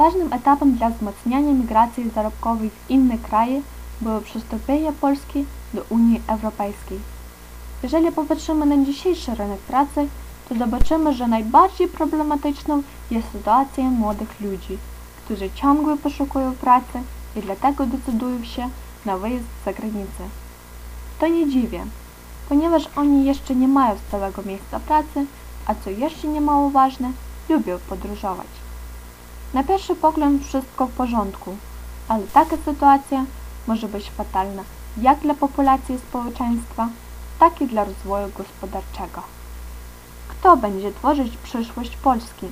Ważnym etapem dla wzmacniania migracji zarobkowej w inne kraje było przystąpienie Polski do Unii Europejskiej. Jeżeli popatrzymy na dzisiejszy rynek pracy, to zobaczymy, że najbardziej problematyczną jest sytuacja młodych ludzi, którzy ciągle poszukują pracy i dlatego decydują się na wyjazd za granicę. To nie dziwię, ponieważ oni jeszcze nie mają stałego miejsca pracy, a co jeszcze niemało ważne, lubią podróżować. Na pierwszy pogląd wszystko w porządku, ale taka sytuacja może być fatalna jak dla populacji społeczeństwa, tak i dla rozwoju gospodarczego. Kto będzie tworzyć przyszłość Polski?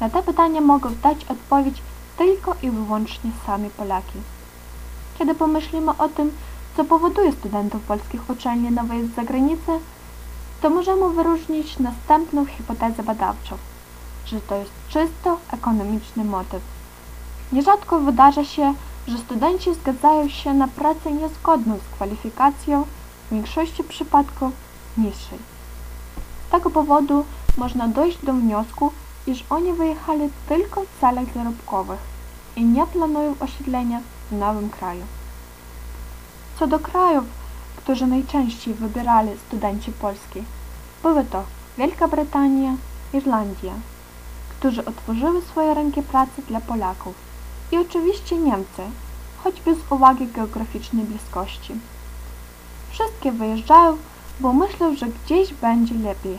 Na te pytania mogą dać odpowiedź tylko i wyłącznie sami Polaki. Kiedy pomyślimy o tym, co powoduje studentów polskich uczelni na wyjazd za granicę, to możemy wyróżnić następną hipotezę badawczą, że to jest czysto ekonomiczny motyw. Nierzadko wydarza się, że studenci zgadzają się na pracę niezgodną z kwalifikacją, w większości przypadków niższej. Z tego powodu można dojść do wniosku, iż oni wyjechali tylko w celach zarobkowych i nie planują osiedlenia w nowym kraju. Co do krajów, którzy najczęściej wybierali studenci polskie, były to Wielka Brytania, Irlandia, którzy otworzyły swoje rynki pracy dla Polaków i oczywiście Niemcy, choćby z uwagi geograficznej bliskości. Wszystkie wyjeżdżają, bo myślą, że gdzieś będzie lepiej.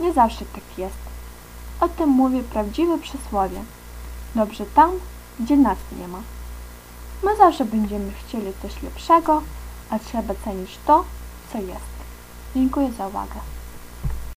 Nie zawsze tak jest. O tym mówi prawdziwe przysłowie. Dobrze tam, gdzie nas nie ma. My zawsze będziemy chcieli coś lepszego, a trzeba cenić to, co jest. Dziękuję za uwagę.